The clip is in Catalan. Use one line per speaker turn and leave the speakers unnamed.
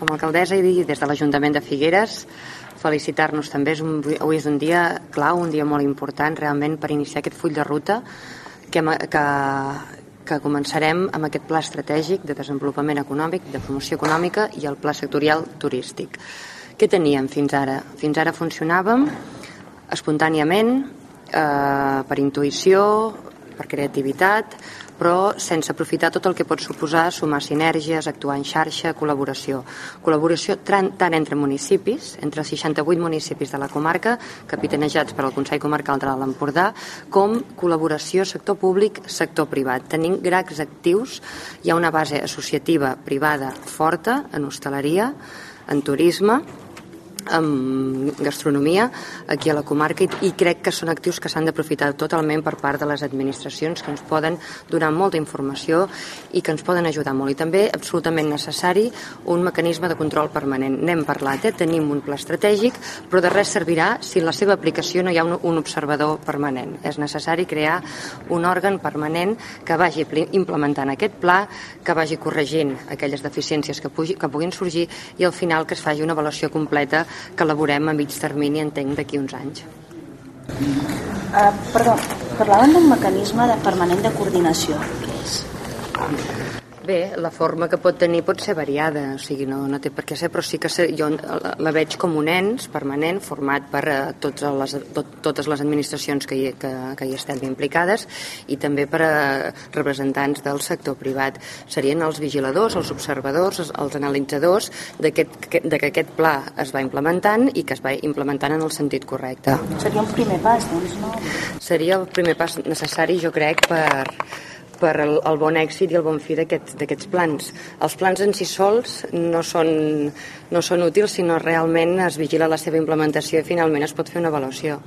com a alcaldessa i des de l'Ajuntament de Figueres felicitar-nos també. És un, avui és un dia clau, un dia molt important realment per iniciar aquest full de ruta que, que, que començarem amb aquest pla estratègic de desenvolupament econòmic, de promoció econòmica i el pla sectorial turístic. Què teníem fins ara? Fins ara funcionàvem espontàniament, eh, per intuïció, per creativitat, però sense aprofitar tot el que pot suposar sumar sinergies, actuar en xarxa, col·laboració. Col·laboració tant entre municipis, entre els 68 municipis de la comarca, capitanejats per al Consell Comarcal de l'Empordà, com col·laboració sector públic, sector privat. Tenim grans actius, hi ha una base associativa privada forta en hostaleria, en turisme, amb gastronomia aquí a la comarca i, i crec que són actius que s'han d'aprofitar totalment per part de les administracions que ens poden donar molta informació i que ens poden ajudar molt. I també absolutament necessari un mecanisme de control permanent. N'hem parlat, eh? tenim un pla estratègic però de res servirà si la seva aplicació no hi ha un, un observador permanent. És necessari crear un òrgan permanent que vagi implementant aquest pla que vagi corregint aquelles deficiències que, que puguin sorgir i al final que es faci una avaluació completa que elaborem a mig termini, entenc, d'aquí uns anys.
Uh, perdó, parlaven d'un mecanisme de permanent de coordinació. Què és?
Bé, la forma que pot tenir pot ser variada, o sigui, no, no té per què ser, però sí que ser, jo la, la veig com un ens permanent format per uh, tots les, tot, totes les administracions que hi, que, que hi estem implicades i també per a uh, representants del sector privat. Serien els vigiladors, els observadors, els, els analitzadors de que, de que aquest pla es va implementant i que es va implementant en el sentit correcte.
Seria un primer pas, doncs, no?
Seria el primer pas necessari, jo crec, per, per el, el bon èxit i el bon fi d'aquests aquest, plans. Els plans en si sols no són, no són útils, sinó realment es vigila la seva implementació i finalment es pot fer una avaluació.